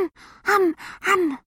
hum, hum, hum.